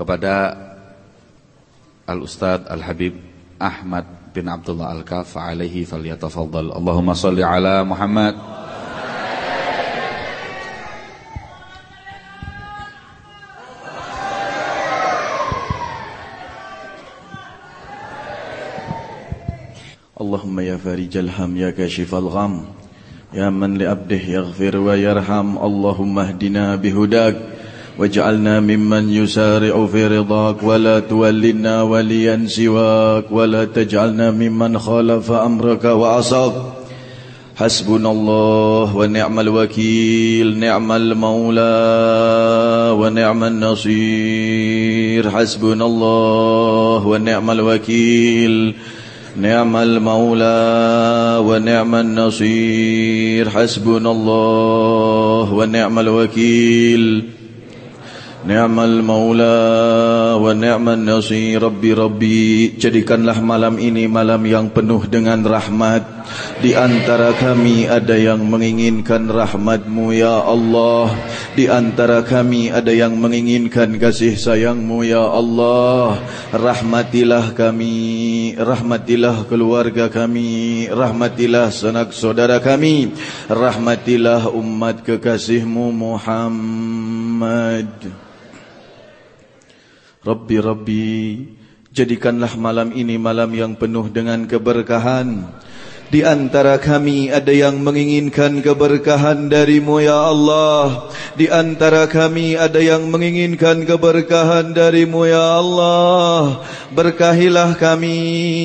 kepada Al-Ustadz Al-Habib Ahmad bin Abdullah Al-Kaf alaihi falyatafaddal. Allahumma salli ala Muhammad. اللهم يا فارج الهم يا كاشف الغم يا من لأبده يغفر ويرحم اللهم اهدنا بهداك واجعلنا ممن يسارع في رضاك ولا تولنا وليا سواك ولا تجعلنا ممن خالف أمرك وعصاك. حسبنا الله ونعم الوكيل نعم المولى ونعم النصير. حسبنا الله ونعم الوكيل نعم المولى ونعم النصير. حسبنا الله ونعم الوكيل. Maula wa ni'mal nasir. Rabbi Rabbi Jadikanlah malam ini malam yang penuh dengan rahmat. Di antara kami ada yang menginginkan rahmatmu ya Allah. Di antara kami ada yang menginginkan kasih sayangmu ya Allah. Rahmatilah kami Rahmatilah keluarga kami Rahmatilah sanak saudara kami Rahmatilah umat kekasihmu Muhammad Rabbi Rabbi Jadikanlah malam ini malam yang penuh dengan keberkahan. Di antara kami ada yang menginginkan keberkahan darimu ya Allah. Di antara kami ada yang menginginkan keberkahan darimu ya Allah. Berkahilah kami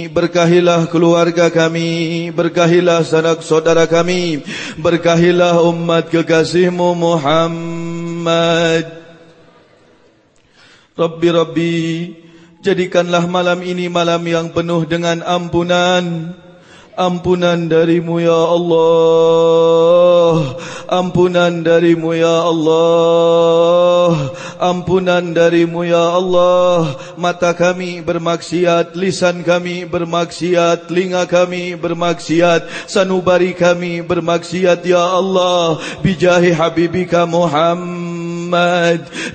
Berkahilah keluarga kami Berkahilah sanak saudara kami Berkahilah umat kekasihmu Muhammad Rabbi Rabbi Jadikanlah malam ini malam yang penuh dengan ampunan. Ampunan darimu ya Allah. Ampunan darimu ya Allah. Ampunan darimu ya Allah. Mata kami bermaksiat Lisan kami bermaksiat Telinga kami bermaksiat Sanubari kami bermaksiat Ya Allah. Bijahi Habibika Muhammad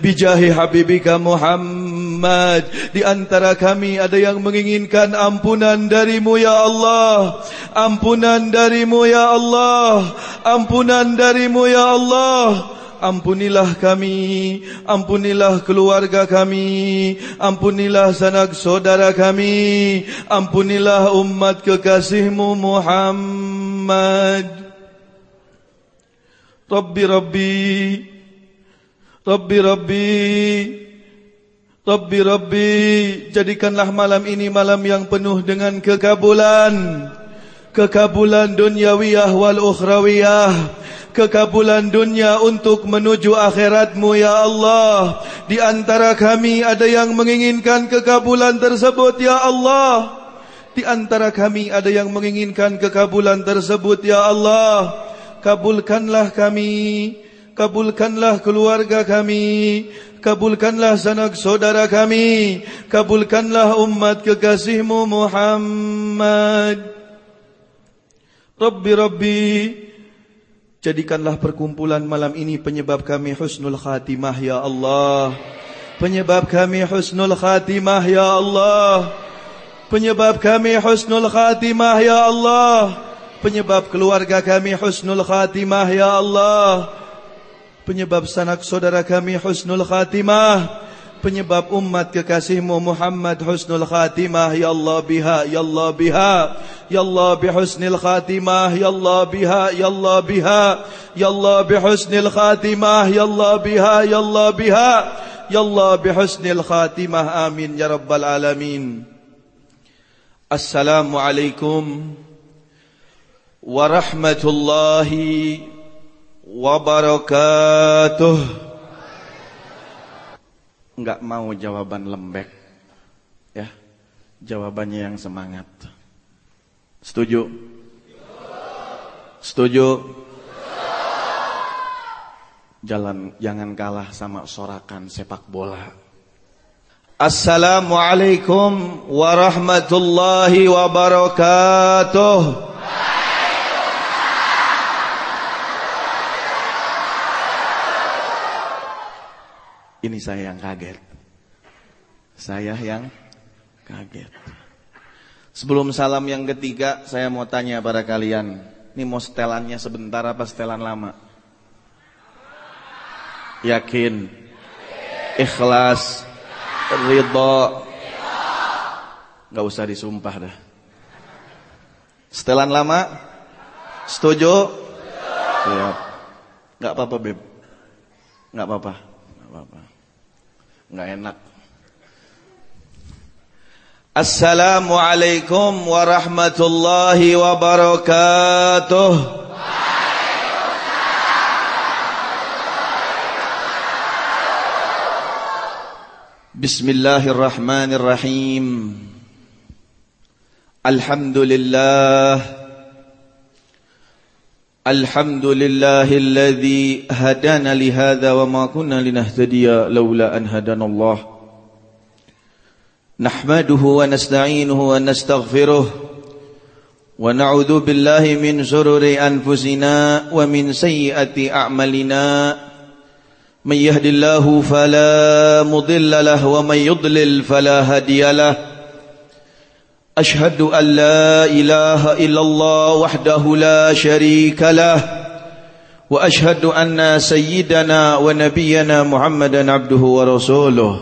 Bijahi Habibika Muhammad. Di antara kami ada yang menginginkan ampunan darimu ya Allah. Ampunan darimu ya Allah. Ampunan darimu ya Allah. Ampunilah kami. Ampunilah keluarga kami. Ampunilah sanak saudara kami. Ampunilah umat kekasihmu Muhammad. Rabbi Rabbi Rabbi Rabbi. Rabbi Rabbi. Jadikanlah malam ini malam yang penuh dengan kekabulan. Kekabulan dunyawiyah wal ukhrawiyah. Kekabulan dunia untuk menuju akhiratmu ya Allah. Di antara kami ada yang menginginkan kekabulan tersebut ya Allah. Di antara kami ada yang menginginkan kekabulan tersebut ya Allah. Kabulkanlah kami kabulkanlah keluarga kami. Kabulkanlah sanak saudara kami. Kabulkanlah umat kekasihmu Muhammad. Rabbi Rabbi. Jadikanlah perkumpulan malam ini penyebab kami husnul khatimah ya Allah. Penyebab kami husnul khatimah ya Allah. Penyebab kami husnul khatimah ya Allah. Penyebab keluarga kami husnul khatimah ya Allah Penyebab sanak saudara kami husnul khatimah penyebab umat kekasihmu Muhammad husnul khatimah ya Allah biha ya Allah biha ya Allah bihusnil khatimah ya Allah biha ya Allah biha ya Allah bihusnil khatimah ya Allah biha ya Allah biha ya Allah bihusnil khatimah amin ya rabbal alamin. Assalamualaikum warahmatullahi wabarakatuh nggak mau jawaban lembek, ya, jawabannya yang semangat. Setuju? Setuju? Jalan jangan kalah sama sorakan sepak bola. Assalamualaikum warahmatullahi wabarakatuh. Ini saya yang kaget. Saya yang kaget. Sebelum salam yang ketiga, saya mau tanya pada kalian. Ini mau setelannya sebentar apa setelan lama? Yakin? Ikhlas? Ridho? Gak usah disumpah dah. Setelan lama? Setuju? Siap. Gak apa-apa, Beb. Gak apa-apa apa-apa. Enggak enak. Assalamualaikum warahmatullahi wabarakatuh. Bismillahirrahmanirrahim. Alhamdulillah. الحمد لله الذي هدانا لهذا وما كنا لنهتدي لولا أن هدانا الله. نحمده ونستعينه ونستغفره ونعوذ بالله من شرور أنفسنا ومن سيئة أعمالنا. من يهد الله فلا مضل له ومن يضلل فلا هدي له. أشهد أن لا إله إلا الله وحده لا شريك له وأشهد أن سيدنا ونبينا محمدا عبده ورسوله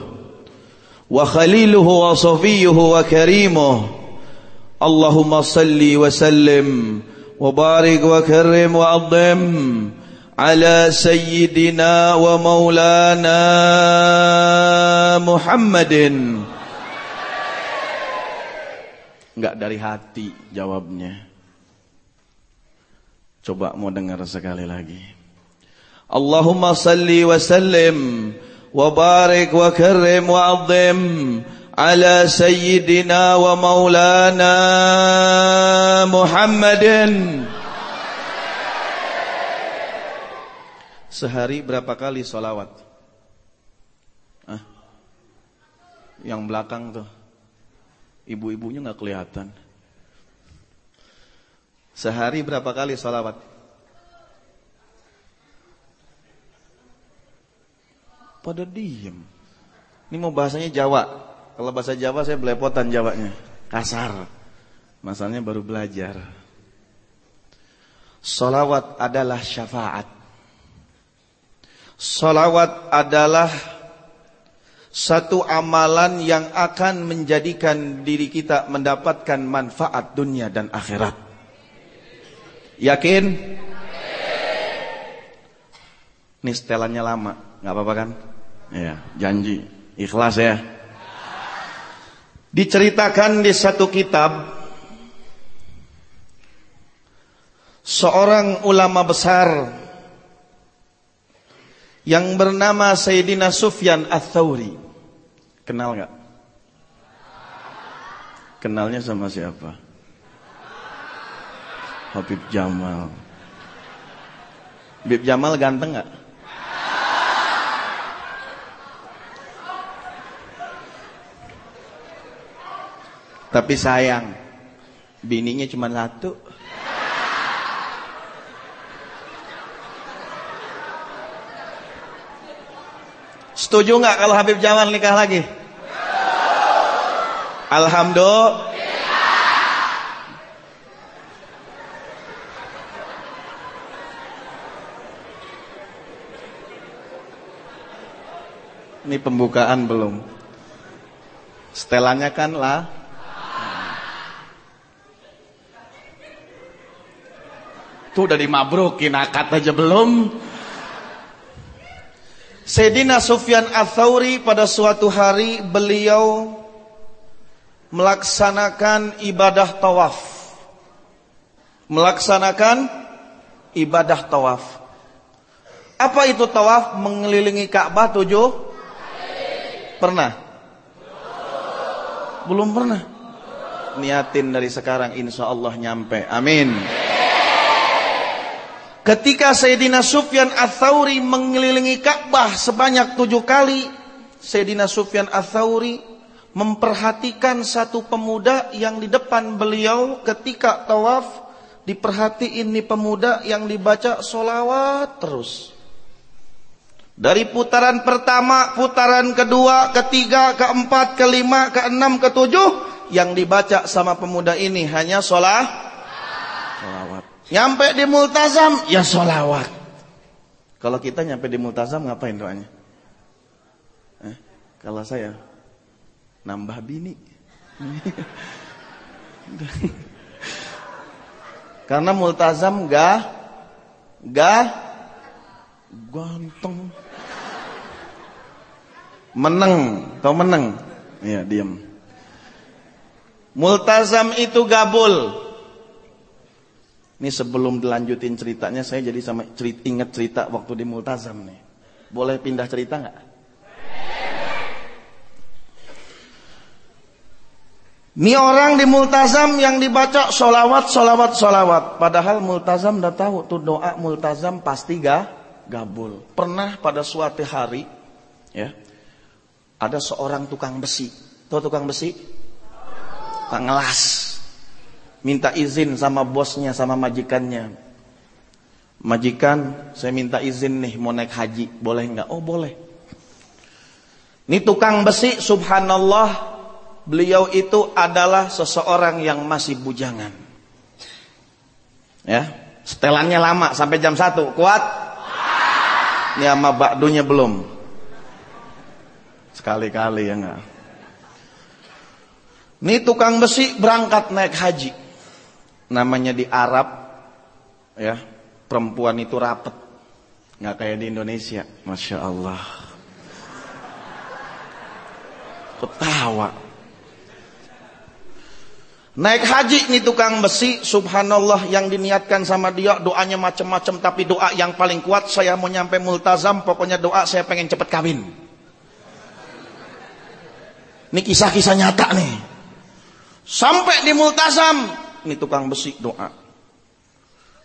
وخليله وصفيه وكريمه. اللهم صل وسلم وبارك وكرم وعظم على سيدنا ومولانا محمد Enggak dari hati jawabnya. Coba mau dengar sekali lagi. Allahumma salli wa sallim wa barik wa karim wa azim ala sayyidina wa maulana Muhammadin. Sehari berapa kali solawat? Ah, yang belakang tuh. Ibu-ibunya nggak kelihatan. Sehari berapa kali salawat? Pada diem. Ini mau bahasanya Jawa. Kalau bahasa Jawa saya belepotan Jawanya. Kasar. Masalahnya baru belajar. Salawat adalah syafaat. Salawat adalah satu amalan yang akan menjadikan diri kita mendapatkan manfaat dunia dan akhirat. Yakin? Ini setelannya lama, nggak apa-apa kan? Ya, janji, ikhlas ya. Diceritakan di satu kitab seorang ulama besar yang bernama Sayyidina Sufyan Ats-Tsauri. Kenal nggak? Kenalnya sama siapa? Habib Jamal. Habib Jamal ganteng nggak? Tapi sayang, bininya cuma satu. Setuju nggak kalau Habib Jamal nikah lagi? Alhamdulillah. Ini pembukaan belum. Setelannya kan lah. Tuh udah dimabrukin akad aja belum. Sayyidina Sufyan Ats-Tsauri pada suatu hari beliau melaksanakan ibadah tawaf. Melaksanakan ibadah tawaf. Apa itu tawaf? Mengelilingi Ka'bah tujuh? Pernah? Belum pernah. Niatin dari sekarang insya Allah nyampe. Amin. Ketika Sayyidina Sufyan Ats-Tsauri mengelilingi Ka'bah sebanyak tujuh kali, Sayyidina Sufyan Ats-Tsauri memperhatikan satu pemuda yang di depan beliau ketika tawaf diperhatiin nih pemuda yang dibaca solawat terus Dari putaran pertama, putaran kedua, ketiga, keempat, kelima, keenam, ketujuh, yang dibaca sama pemuda ini hanya sholat. Sholawat. Nyampe di multazam, ya sholawat. Kalau kita nyampe di multazam ngapain doanya? Eh, kalau saya nambah bini. Karena multazam gak gak ganteng. Meneng, tau meneng? Iya, diam. Multazam itu gabul. Ini sebelum dilanjutin ceritanya, saya jadi sama cerita, ingat cerita waktu di Multazam nih. Boleh pindah cerita nggak? Ini orang di Multazam yang dibaca solawat, solawat, solawat. Padahal Multazam udah tahu tuh doa Multazam pasti gak gabul. Pernah pada suatu hari, ya, ada seorang tukang besi. Tahu tukang besi? Ngelas. Minta izin sama bosnya, sama majikannya. Majikan, saya minta izin nih mau naik haji. Boleh nggak? Oh boleh. Ini tukang besi, subhanallah, beliau itu adalah seseorang yang masih bujangan. Ya, setelannya lama sampai jam 1. Kuat? Ini sama bakdunya belum. Sekali-kali ya enggak. Ini tukang besi berangkat naik haji. Namanya di Arab ya, perempuan itu rapet. Nggak kayak di Indonesia. Masya Allah. Ketawa. Naik haji nih tukang besi, subhanallah yang diniatkan sama dia doanya macam-macam tapi doa yang paling kuat saya mau nyampe multazam pokoknya doa saya pengen cepet kawin. Ini kisah-kisah nyata nih. Sampai di multazam, ini tukang besi doa.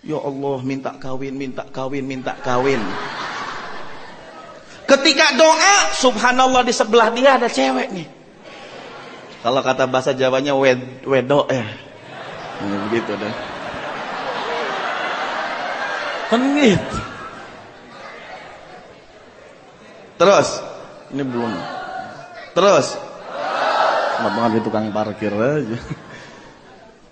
Ya Allah, minta kawin, minta kawin, minta kawin. Ketika doa, subhanallah di sebelah dia ada cewek nih. Kalau kata bahasa Jawanya wed, wedok ya. Nah, begitu deh. Kan gitu. Terus, ini belum. Terus, banget di tukang parkir aja.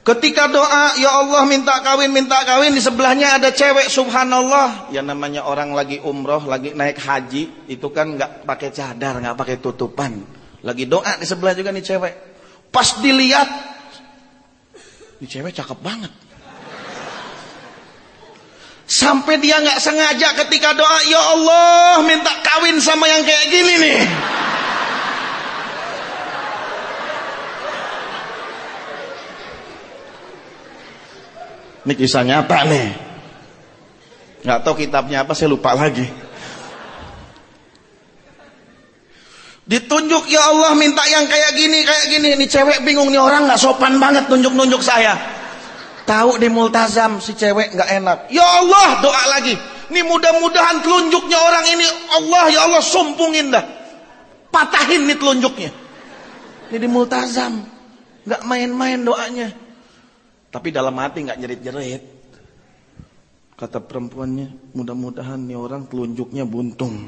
Ketika doa, ya Allah minta kawin, minta kawin, di sebelahnya ada cewek, subhanallah. Ya namanya orang lagi umroh, lagi naik haji, itu kan nggak pakai cadar, nggak pakai tutupan. Lagi doa di sebelah juga nih cewek. Pas dilihat, ini cewek cakep banget. Sampai dia nggak sengaja ketika doa, ya Allah minta kawin sama yang kayak gini nih. Ini kisah nyata nih. Nggak tahu kitabnya apa, saya lupa lagi. Ditunjuk ya Allah minta yang kayak gini, kayak gini. Ini cewek bingung nih orang nggak sopan banget tunjuk-nunjuk saya. Tahu di multazam si cewek nggak enak. Ya Allah doa lagi. Ini mudah-mudahan telunjuknya orang ini Allah ya Allah sumpungin dah. Patahin nih telunjuknya. Ini di multazam. Nggak main-main doanya. Tapi dalam hati nggak jerit-jerit. Kata perempuannya, mudah-mudahan nih orang telunjuknya buntung.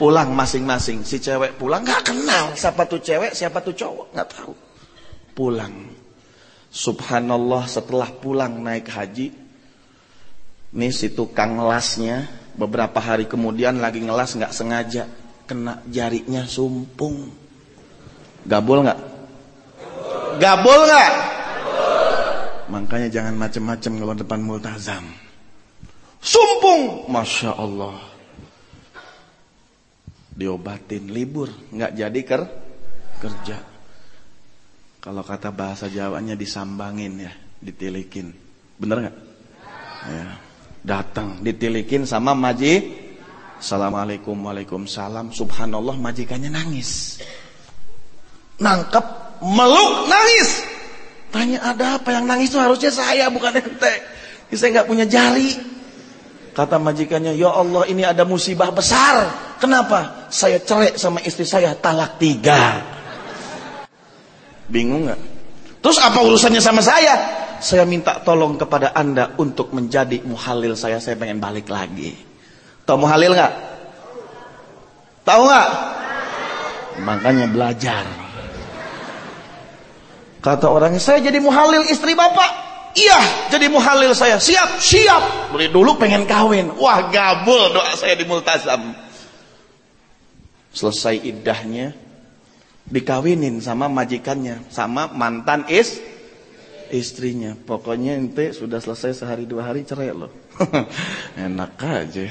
Pulang masing-masing. Si cewek pulang nggak kenal siapa tuh cewek, siapa tuh cowok, nggak tahu. Pulang. Subhanallah setelah pulang naik haji, nih si tukang lasnya beberapa hari kemudian lagi ngelas nggak sengaja kena jarinya sumpung. Gabul nggak? Gabul nggak? Makanya jangan macam-macam kalau depan multazam. Sumpung, masya Allah. Diobatin libur, nggak jadi ker kerja. Kalau kata bahasa Jawanya disambangin ya, ditilikin. Bener nggak? Ya. Datang, ditilikin sama maji. Assalamualaikum, waalaikumsalam. Subhanallah, majikannya nangis. Nangkep, meluk, nangis. Tanya ada apa yang nangis itu harusnya saya bukan ente. Saya nggak punya jari. Kata majikannya, ya Allah ini ada musibah besar. Kenapa? Saya cerai sama istri saya talak tiga. Bingung nggak? Terus apa urusannya sama saya? Saya minta tolong kepada anda untuk menjadi muhalil saya. Saya pengen balik lagi. Tahu muhalil nggak? Tahu nggak? Makanya belajar. Kata orangnya, saya jadi muhalil istri bapak. Iya, jadi muhalil saya. Siap, siap. Beli dulu pengen kawin. Wah, gabul doa saya di multazam. Selesai idahnya, dikawinin sama majikannya, sama mantan is istrinya. Pokoknya ente sudah selesai sehari dua hari cerai loh. Enak aja.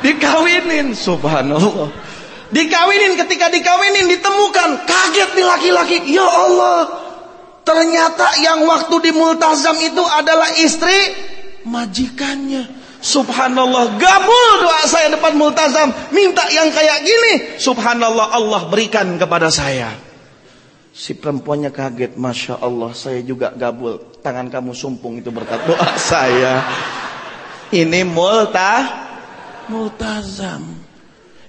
Dikawinin, subhanallah. Dikawinin ketika dikawinin ditemukan kaget nih laki-laki. Ya Allah, ternyata yang waktu di multazam itu adalah istri majikannya. Subhanallah, gabul doa saya depan multazam, minta yang kayak gini. Subhanallah, Allah berikan kepada saya. Si perempuannya kaget, masya Allah, saya juga gabul. Tangan kamu sumpung itu berkat doa saya. Ini multa, multazam.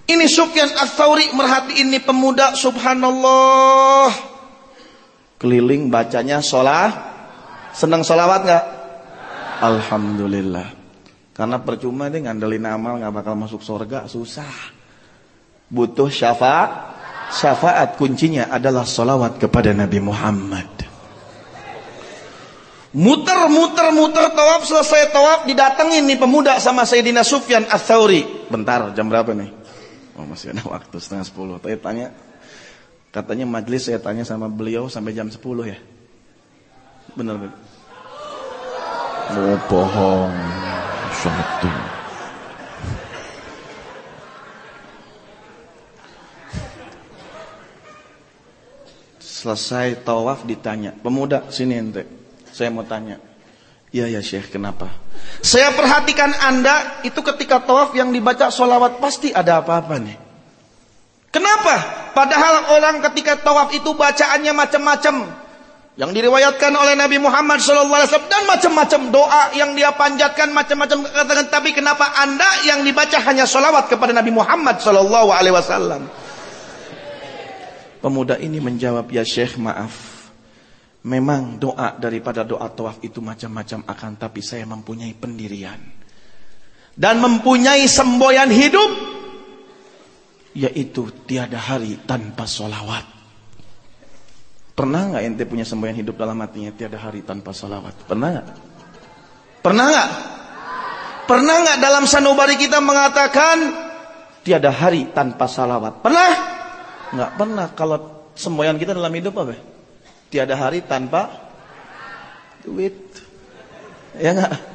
Ini Sufyan Ats-Tsauri merhati ini pemuda, subhanallah. Keliling bacanya sholat. Senang sholawat nggak? Alhamdulillah. Karena percuma dia ngandelin amal nggak bakal masuk surga, susah. Butuh syafaat. Syafaat kuncinya adalah solawat kepada Nabi Muhammad. Muter, muter, muter tawaf selesai tawaf didatengin nih pemuda sama Sayyidina Sufyan Ats-Tsauri. Bentar, jam berapa nih? Oh masih ada waktu setengah sepuluh. Tanya, tanya, katanya majelis saya tanya sama beliau sampai jam sepuluh ya. Bener bener. Oh bohong satu. Selesai tawaf ditanya, pemuda sini ente. Saya mau tanya. Iya ya Syekh, kenapa? Saya perhatikan Anda itu ketika tawaf yang dibaca solawat pasti ada apa-apa nih. Kenapa? Padahal orang ketika tawaf itu bacaannya macam-macam yang diriwayatkan oleh Nabi Muhammad SAW dan macam-macam doa yang dia panjatkan macam-macam katakan tapi kenapa anda yang dibaca hanya solawat kepada Nabi Muhammad SAW pemuda ini menjawab ya Syekh maaf. Memang doa daripada doa tawaf itu macam-macam akan tapi saya mempunyai pendirian. Dan mempunyai semboyan hidup yaitu tiada hari tanpa solawat Pernah nggak ente punya semboyan hidup dalam hatinya tiada hari tanpa salawat? Pernah nggak? Pernah nggak? Pernah nggak dalam sanubari kita mengatakan tiada hari tanpa salawat? Pernah? Nggak pernah. Kalau semboyan kita dalam hidup apa? Tiada hari tanpa duit. Ya nggak?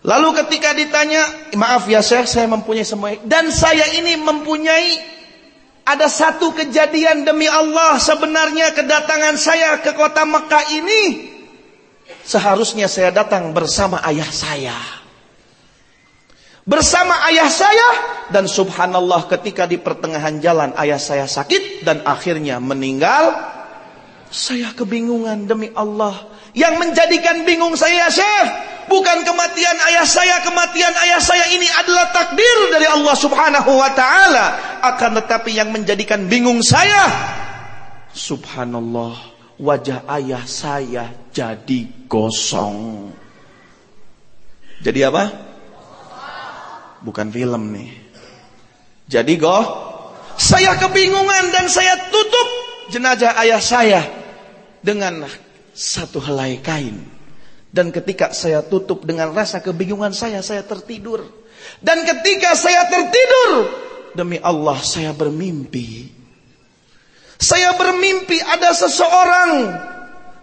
Lalu ketika ditanya, maaf ya Syekh, saya mempunyai semboyan dan saya ini mempunyai ada satu kejadian demi Allah sebenarnya kedatangan saya ke kota Mekah ini seharusnya saya datang bersama ayah saya. Bersama ayah saya dan subhanallah ketika di pertengahan jalan ayah saya sakit dan akhirnya meninggal. Saya kebingungan demi Allah. Yang menjadikan bingung saya Syekh Bukan kematian ayah saya, kematian ayah saya ini adalah takdir dari Allah Subhanahu wa taala. Akan tetapi yang menjadikan bingung saya, subhanallah, wajah ayah saya jadi gosong. Jadi apa? Bukan film nih. Jadi goh, saya kebingungan dan saya tutup jenazah ayah saya dengan satu helai kain. Dan ketika saya tutup dengan rasa kebingungan saya, saya tertidur. Dan ketika saya tertidur, demi Allah saya bermimpi. Saya bermimpi ada seseorang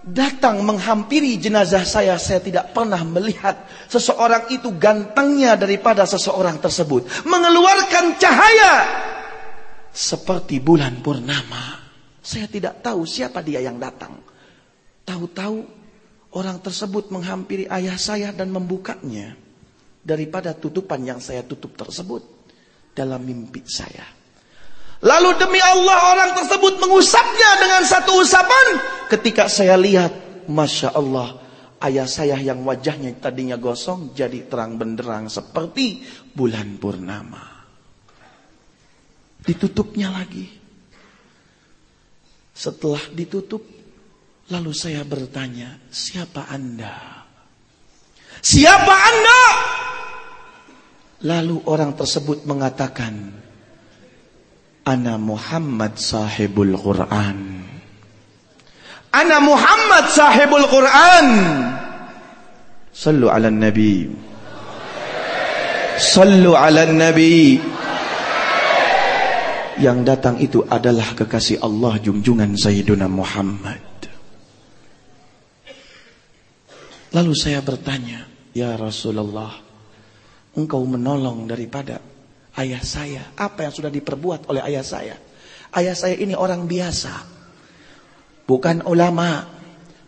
datang menghampiri jenazah saya. Saya tidak pernah melihat seseorang itu gantengnya daripada seseorang tersebut. Mengeluarkan cahaya seperti bulan purnama. Saya tidak tahu siapa dia yang datang. Tahu-tahu Orang tersebut menghampiri ayah saya dan membukanya daripada tutupan yang saya tutup tersebut dalam mimpi saya. Lalu demi Allah orang tersebut mengusapnya dengan satu usapan. Ketika saya lihat, Masya Allah, ayah saya yang wajahnya tadinya gosong jadi terang benderang seperti bulan purnama. Ditutupnya lagi. Setelah ditutup, Lalu saya bertanya, siapa Anda? Siapa Anda? Lalu orang tersebut mengatakan, Ana Muhammad sahibul Quran. Ana Muhammad sahibul Quran. Sallu ala Nabi. Sallu ala Nabi. Yang datang itu adalah kekasih Allah junjungan Sayyiduna Muhammad. Lalu saya bertanya, Ya Rasulullah, engkau menolong daripada ayah saya. Apa yang sudah diperbuat oleh ayah saya? Ayah saya ini orang biasa. Bukan ulama,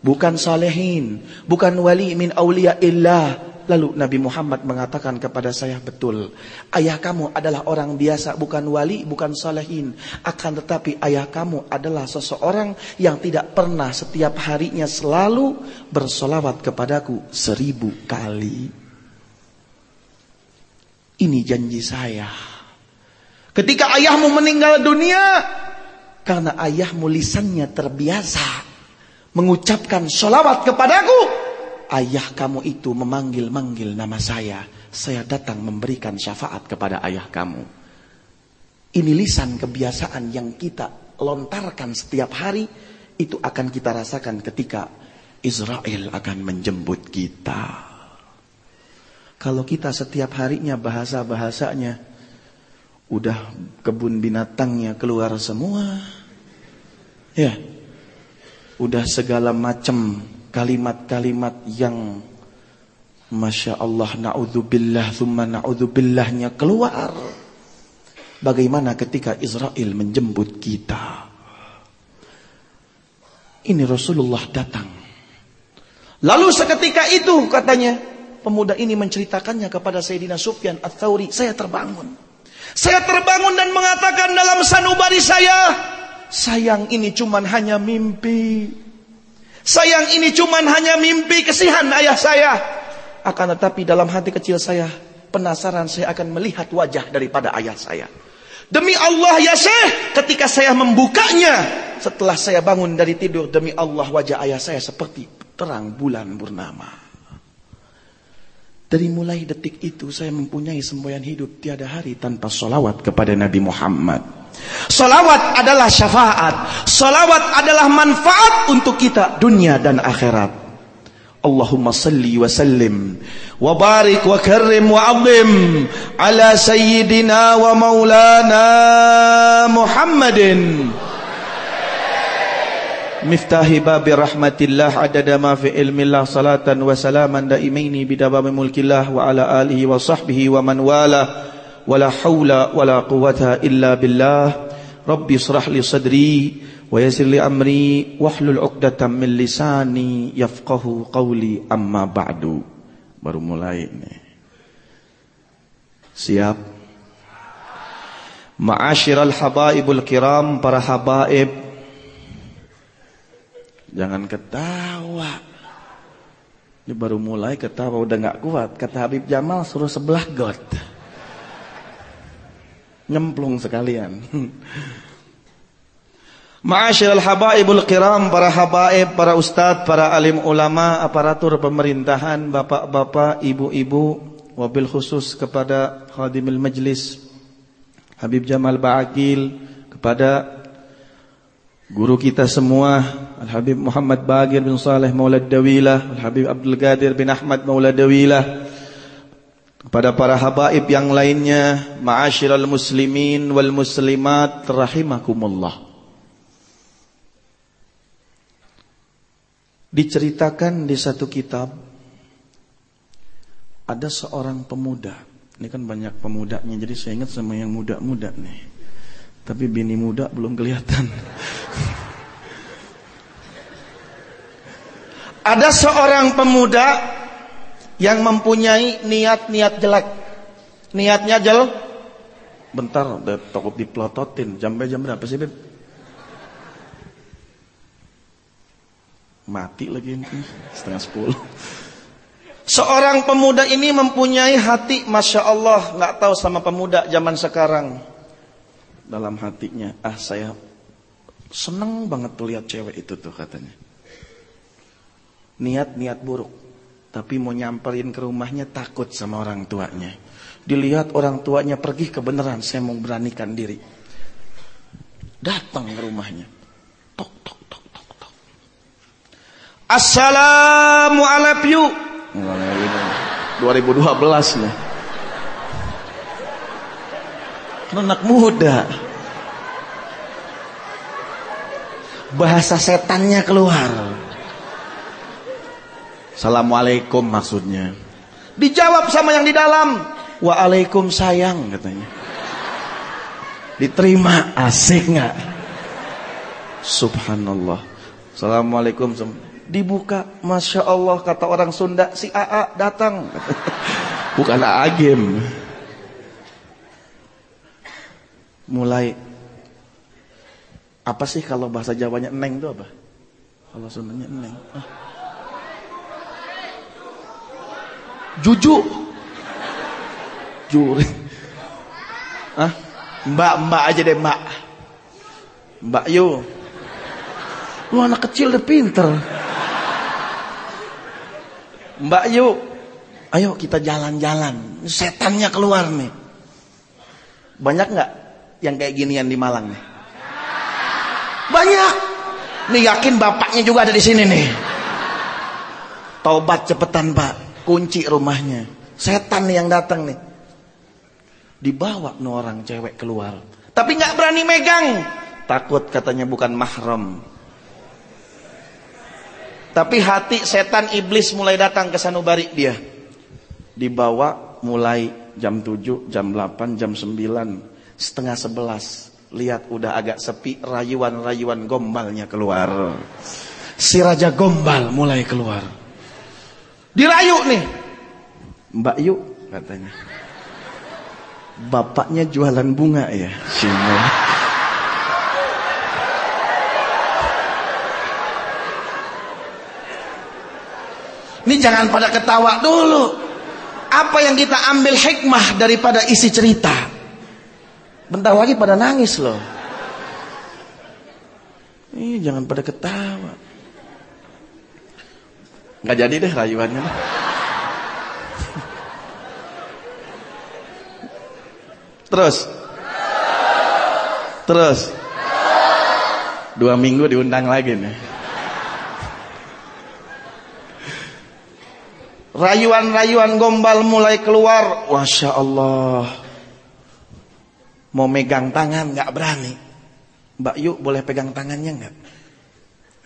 bukan salehin, bukan wali min awliya illah. Lalu Nabi Muhammad mengatakan kepada saya, betul. Ayah kamu adalah orang biasa, bukan wali, bukan salehin. Akan tetapi ayah kamu adalah seseorang yang tidak pernah setiap harinya selalu bersolawat kepadaku seribu kali. Ini janji saya. Ketika ayahmu meninggal dunia, karena ayahmu lisannya terbiasa mengucapkan solawat kepadaku, ayah kamu itu memanggil-manggil nama saya, saya datang memberikan syafaat kepada ayah kamu. Ini lisan kebiasaan yang kita lontarkan setiap hari, itu akan kita rasakan ketika Israel akan menjemput kita. Kalau kita setiap harinya bahasa-bahasanya, udah kebun binatangnya keluar semua, ya, udah segala macam kalimat-kalimat yang Masya Allah na'udzubillah thumma na'udzubillahnya keluar. Bagaimana ketika Israel menjemput kita? Ini Rasulullah datang. Lalu seketika itu katanya Pemuda ini menceritakannya kepada Sayyidina Sufyan At-Thawri Saya terbangun. Saya terbangun dan mengatakan dalam sanubari saya Sayang ini cuman hanya mimpi Sayang ini cuman hanya mimpi kesihan ayah saya. Akan tetapi dalam hati kecil saya penasaran saya akan melihat wajah daripada ayah saya. Demi Allah ya Syekh, ketika saya membukanya setelah saya bangun dari tidur demi Allah wajah ayah saya seperti terang bulan purnama. Dari mulai detik itu saya mempunyai semboyan hidup tiada hari tanpa solawat kepada Nabi Muhammad. Solawat adalah syafaat. Solawat adalah manfaat untuk kita dunia dan akhirat. Allahumma salli wa sallim wa barik wa karrim wa azim ala sayyidina wa maulana Muhammadin. مفتاح باب رحمة الله عدد ما في علم الله صلاة وسلاما دائمين بدوام ملك الله وعلى آله وصحبه ومن والاه. ولا حول ولا قوة إلا بالله. ربي اشرح لي صدري ويسر لي أمري. واحلل عقدة من لساني يفقه قولي. أما بعد baru mulai ini siap? Ma'asyiral habaibul kiram Jangan ketawa. Ini baru mulai ketawa udah nggak kuat. Kata Habib Jamal suruh sebelah got. Nyemplung sekalian. Ma'asyiral habaibul kiram, para habaib, para ustadz, para alim ulama, aparatur pemerintahan, bapak-bapak, ibu-ibu, wabil khusus kepada khadimil majlis, Habib Jamal Ba'akil, kepada Guru kita semua Al-Habib Muhammad Bagir bin Saleh Maulad Dawilah Al-Habib Abdul Qadir bin Ahmad Maulad Dawilah Kepada para habaib yang lainnya Ma'asyiral muslimin wal muslimat Rahimakumullah. Diceritakan di satu kitab Ada seorang pemuda. Ini kan banyak pemudanya Jadi saya ingat sama yang muda-muda nih tapi bini muda belum kelihatan. Ada seorang pemuda yang mempunyai niat-niat jelek. Niatnya jel. Bentar, takut dipelototin. Jam jam berapa sih, Beb? Mati lagi ini. Setengah sepuluh. Seorang pemuda ini mempunyai hati, Masya Allah. nggak tahu sama pemuda zaman sekarang dalam hatinya, ah saya seneng banget tuh lihat cewek itu tuh katanya. Niat-niat buruk. Tapi mau nyamperin ke rumahnya takut sama orang tuanya. Dilihat orang tuanya pergi kebenaran, saya mau beranikan diri. Datang ke rumahnya. Tok, tok, tok, tok, tok. Assalamualaikum. 2012 nih. Anak muda. Bahasa setannya keluar. Assalamualaikum maksudnya. Dijawab sama yang di dalam. Waalaikum sayang katanya. Diterima asik nggak? Subhanallah. Assalamualaikum. Dibuka, masya Allah kata orang Sunda si AA datang. Bukan AA game. Mulai apa sih kalau bahasa Jawanya neng itu apa? Kalau Sundanya neng. Ah. Juju. Juri. Ah, mbak mbak aja deh mbak. Mbak Yu. Lu anak kecil deh pinter. Mbak Yu. Ayo kita jalan-jalan. Setannya keluar nih. Banyak nggak yang kayak ginian di Malang nih? Banyak. Nih yakin bapaknya juga ada di sini nih. Taubat cepetan pak. Kunci rumahnya. Setan nih yang datang nih. Dibawa nih orang cewek keluar. Tapi nggak berani megang. Takut katanya bukan mahram. Tapi hati setan iblis mulai datang ke sanubari dia. Dibawa mulai jam 7, jam 8, jam 9, setengah 11 Lihat udah agak sepi, rayuan-rayuan gombalnya keluar. Si Raja Gombal mulai keluar. Dirayu nih. Mbak Yu katanya. Bapaknya jualan bunga ya. Cina. Ini jangan pada ketawa dulu. Apa yang kita ambil hikmah daripada isi cerita? Bentar lagi pada nangis loh. Ih, jangan pada ketawa. Nggak jadi deh rayuannya. Terus. Terus. Dua minggu diundang lagi nih. Rayuan-rayuan gombal mulai keluar. Masya Allah. Mau megang tangan nggak berani. Mbak Yuk boleh pegang tangannya nggak?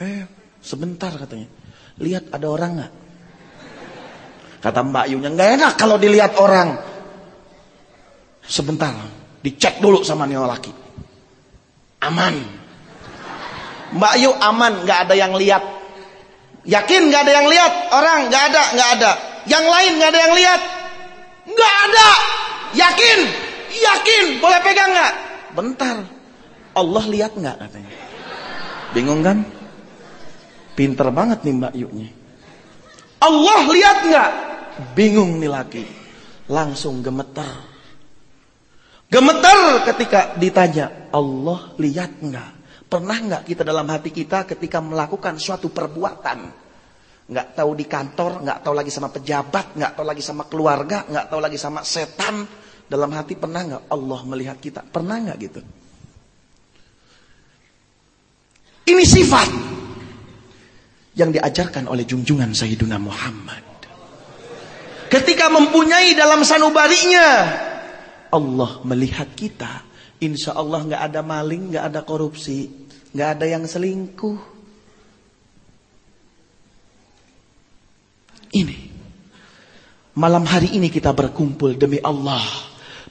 Eh sebentar katanya. Lihat ada orang nggak? Kata Mbak Yuknya nggak enak kalau dilihat orang. Sebentar, dicek dulu sama nih laki. Aman. Mbak Yuk aman, nggak ada yang lihat. Yakin nggak ada yang lihat? Orang nggak ada, nggak ada. Yang lain nggak ada yang lihat? Nggak ada. Yakin? Yakin? Boleh pegang nggak? Bentar. Allah lihat nggak katanya. Bingung kan? Pinter banget nih Mbak Yuknya. Allah lihat nggak? Bingung nih laki. Langsung gemeter. Gemeter ketika ditanya, Allah lihat nggak? Pernah nggak kita dalam hati kita ketika melakukan suatu perbuatan? Nggak tahu di kantor, nggak tahu lagi sama pejabat, nggak tahu lagi sama keluarga, nggak tahu lagi sama setan, dalam hati pernah nggak Allah melihat kita? Pernah nggak gitu? Ini sifat yang diajarkan oleh junjungan Sayyiduna Muhammad. Ketika mempunyai dalam sanubarinya, Allah melihat kita. Insya Allah nggak ada maling, nggak ada korupsi, nggak ada yang selingkuh. Ini malam hari ini kita berkumpul demi Allah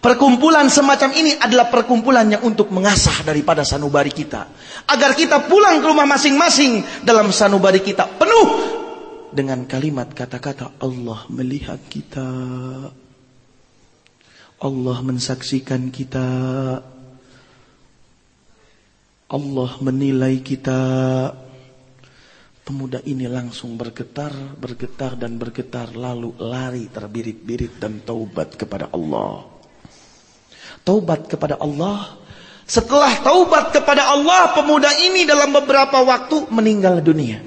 Perkumpulan semacam ini adalah perkumpulan yang untuk mengasah daripada sanubari kita. Agar kita pulang ke rumah masing-masing dalam sanubari kita penuh dengan kalimat kata-kata Allah melihat kita. Allah mensaksikan kita. Allah menilai kita. Pemuda ini langsung bergetar, bergetar dan bergetar lalu lari terbirit-birit dan taubat kepada Allah taubat kepada Allah. Setelah taubat kepada Allah, pemuda ini dalam beberapa waktu meninggal dunia.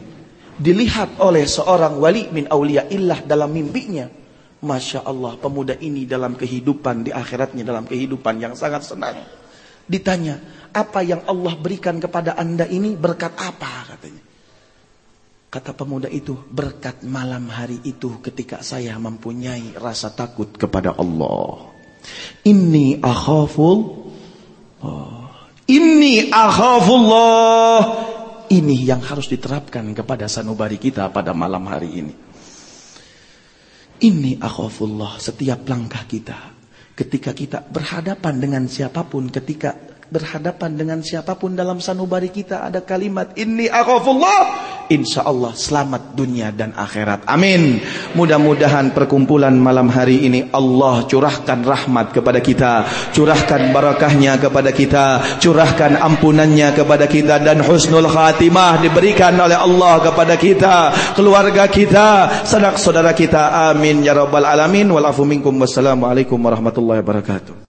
dilihat oleh seorang wali min aulia illah dalam mimpinya. Masya Allah pemuda ini dalam kehidupan di akhiratnya dalam kehidupan yang sangat senang. Ditanya, apa yang Allah berikan kepada anda ini berkat apa katanya. Kata pemuda itu, berkat malam hari itu ketika saya mempunyai rasa takut kepada Allah. Ini akhaful. Ini akhafullah ini yang harus diterapkan kepada sanubari kita pada malam hari ini. Ini akhafullah setiap langkah kita. Ketika kita berhadapan dengan siapa pun, ketika berhadapan dengan siapa pun dalam sanubari kita ada kalimat ini akhafullah. Insya Allah selamat dunia dan akhirat. Amin. Mudah-mudahan perkumpulan malam hari ini Allah curahkan rahmat kepada kita curahkan barakahnya kepada kita curahkan ampunannya kepada kita dan husnul khatimah diberikan oleh Allah kepada kita keluarga kita sanak saudara kita. Amin ya rabbal alamin. Walafu minkum. Wassalamualaikum warahmatullahi wabarakatuh